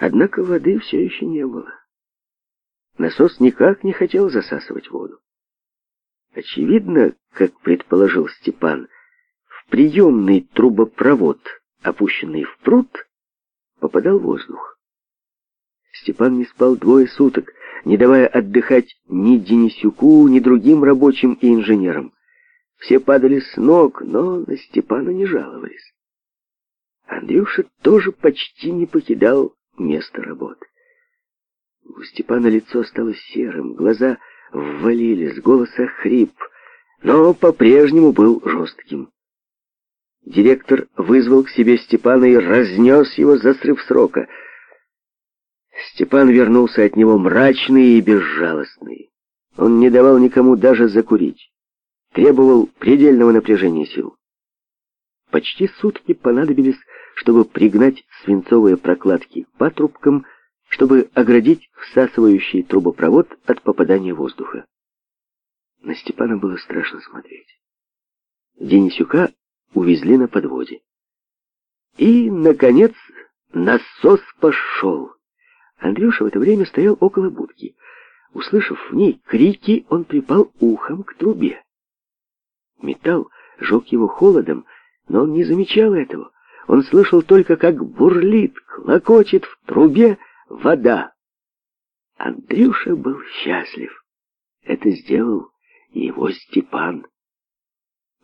Однако воды все еще не было. Насос никак не хотел засасывать воду. Очевидно, как предположил Степан, в приемный трубопровод, опущенный в пруд, попадал воздух. Степан не спал двое суток, не давая отдыхать ни Денисюку, ни другим рабочим и инженерам. Все падали с ног, но на Степана не жаловались. Андрюша тоже почти не покидал место работы. У Степана лицо стало серым, глаза ввалились, голос охрип, но по-прежнему был жестким. Директор вызвал к себе Степана и разнес его за срыв срока. Степан вернулся от него мрачный и безжалостный. Он не давал никому даже закурить. Требовал предельного напряжения сил. Почти сутки понадобились, чтобы пригнать свинцовые прокладки по трубкам, чтобы оградить всасывающий трубопровод от попадания воздуха. На Степана было страшно смотреть. Денисюка увезли на подводе. И, наконец, насос пошел. Андрюша в это время стоял около будки. Услышав в ней крики, он припал ухом к трубе. Металл жег его холодом, но он не замечал этого. Он слышал только, как бурлит, клокочет в трубе вода. Андрюша был счастлив. Это сделал его Степан.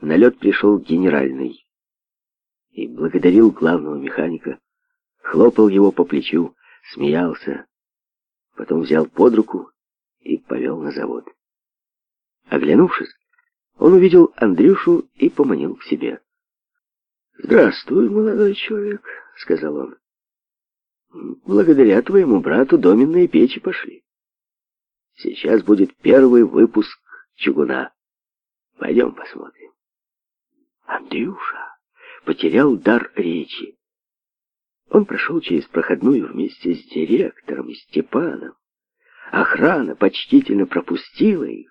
На лед пришел генеральный и благодарил главного механика, хлопал его по плечу, смеялся, потом взял под руку и повел на завод. Оглянувшись, он увидел Андрюшу и поманил к себе. «Здравствуй, молодой человек», — сказал он. «Благодаря твоему брату доменные печи пошли. Сейчас будет первый выпуск чугуна. Пойдем посмотрим». Андрюша потерял дар речи. Он прошел через проходную вместе с директором и Степаном. Охрана почтительно пропустила их.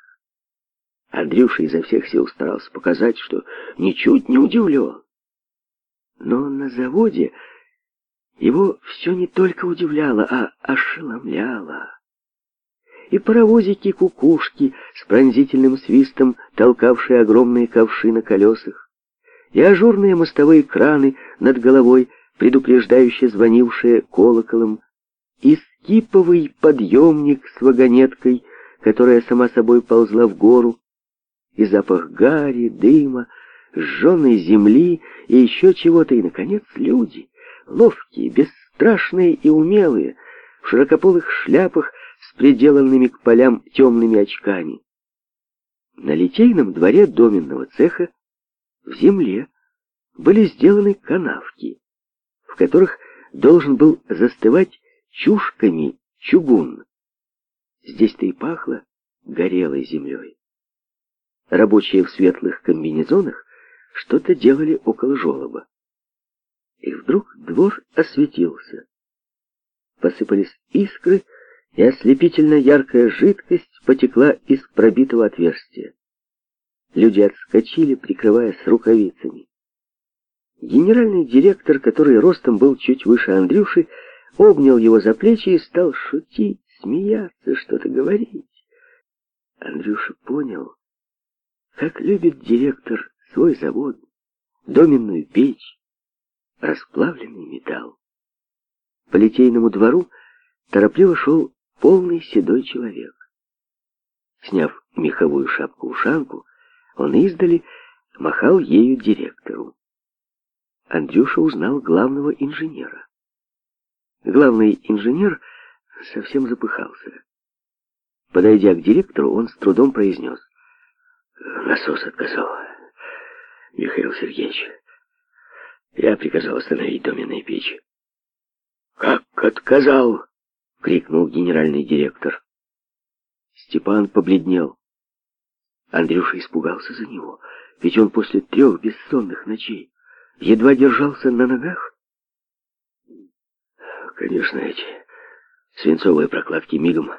Андрюша изо всех сил старался показать, что ничуть не удивлен. Но на заводе его все не только удивляло, а ошеломляло. И паровозики-кукушки с пронзительным свистом, толкавшие огромные ковши на колесах, и ажурные мостовые краны над головой, предупреждающие звонившие колоколом, и скиповый подъемник с вагонеткой, которая сама собой ползла в гору, и запах гари, дыма, сжженной земли и еще чего-то, и, наконец, люди, ловкие, бесстрашные и умелые, в широкополых шляпах с приделанными к полям темными очками. На литейном дворе доменного цеха в земле были сделаны канавки, в которых должен был застывать чушками чугун. Здесь-то и пахло горелой землей. Рабочие в светлых комбинезонах что-то делали около желоба. И вдруг двор осветился. Посыпались искры, и ослепительно яркая жидкость потекла из пробитого отверстия. Люди отскочили, прикрываясь рукавицами. Генеральный директор, который ростом был чуть выше Андрюши, обнял его за плечи и стал шутить, смеяться, что-то говорить. Андрюша понял, как любит директор свой завод, доменную печь, расплавленный металл. По литейному двору торопливо шел полный седой человек. Сняв меховую шапку-ушанку, он издали махал ею директору. Андрюша узнал главного инженера. Главный инженер совсем запыхался. Подойдя к директору, он с трудом произнес. Насос отказал. Михаил Сергеевич, я приказал остановить доменные печи. «Как отказал!» — крикнул генеральный директор. Степан побледнел. Андрюша испугался за него, ведь он после трех бессонных ночей едва держался на ногах. Конечно, эти свинцовые прокладки мигом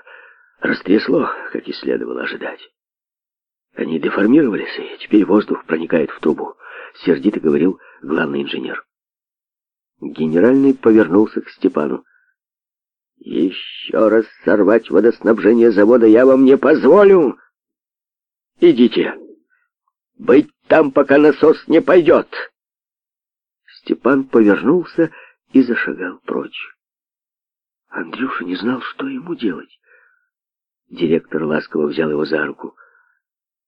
растрясло, как и следовало ожидать. Они деформировались, и теперь воздух проникает в трубу», — сердито говорил главный инженер. Генеральный повернулся к Степану. «Еще раз сорвать водоснабжение завода я вам не позволю! Идите! Быть там, пока насос не пойдет!» Степан повернулся и зашагал прочь. Андрюша не знал, что ему делать. Директор ласково взял его за руку.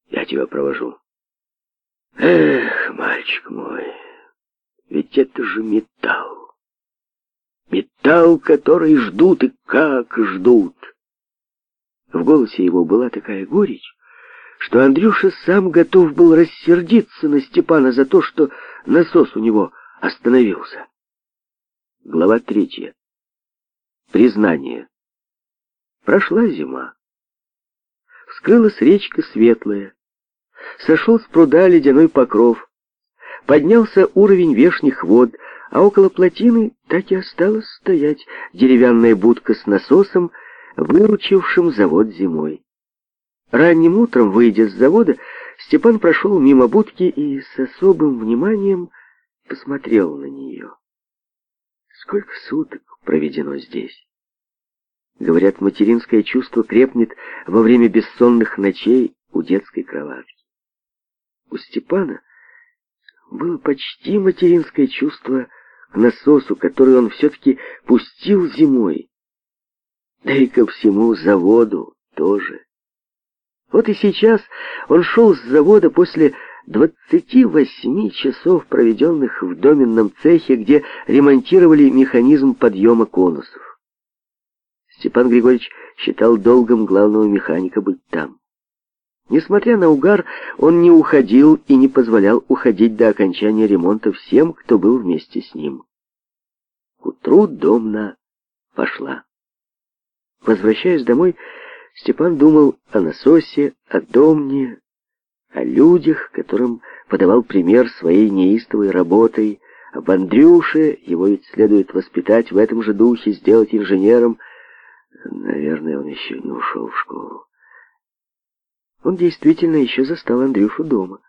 Я тебя провожу. Эх, мальчик мой, ведь это же металл. Металл, который ждут и как ждут. В голосе его была такая горечь, что Андрюша сам готов был рассердиться на Степана за то, что насос у него остановился. Глава третья. Признание. Прошла зима. Вскрылась речка светлая, сошел с пруда ледяной покров. Поднялся уровень вешних вод, а около плотины так и осталась стоять деревянная будка с насосом, выручившим завод зимой. Ранним утром, выйдя с завода, Степан прошел мимо будки и с особым вниманием посмотрел на нее. Сколько суток проведено здесь? Говорят, материнское чувство крепнет во время бессонных ночей у детской кровати. У Степана было почти материнское чувство к насосу, который он все-таки пустил зимой. Да и ко всему заводу тоже. Вот и сейчас он шел с завода после 28 часов, проведенных в доменном цехе, где ремонтировали механизм подъема конусов. Степан Григорьевич считал долгом главного механика быть там. Несмотря на угар, он не уходил и не позволял уходить до окончания ремонта всем, кто был вместе с ним. К утру домна пошла. Возвращаясь домой, Степан думал о насосе, о домне, о людях, которым подавал пример своей неистовой работой, об Андрюше, его ведь следует воспитать в этом же духе, сделать инженером. Наверное, он еще не ушел в школу. Он действительно еще застал Андрюшу дома.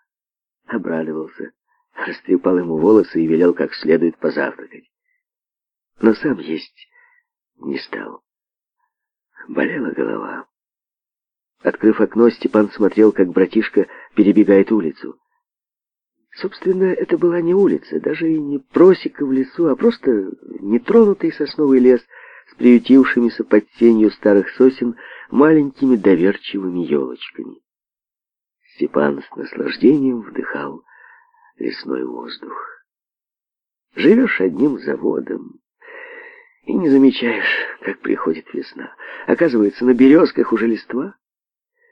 Обрадовался, растрепал ему волосы и велел как следует позавтракать. Но сам есть не стал. Болела голова. Открыв окно, Степан смотрел, как братишка перебегает улицу. Собственно, это была не улица, даже и не просека в лесу, а просто нетронутый сосновый лес с приютившимися под тенью старых сосен маленькими доверчивыми елочками. Степан с наслаждением вдыхал лесной воздух. Живешь одним заводом и не замечаешь, как приходит весна. Оказывается, на березках уже листва,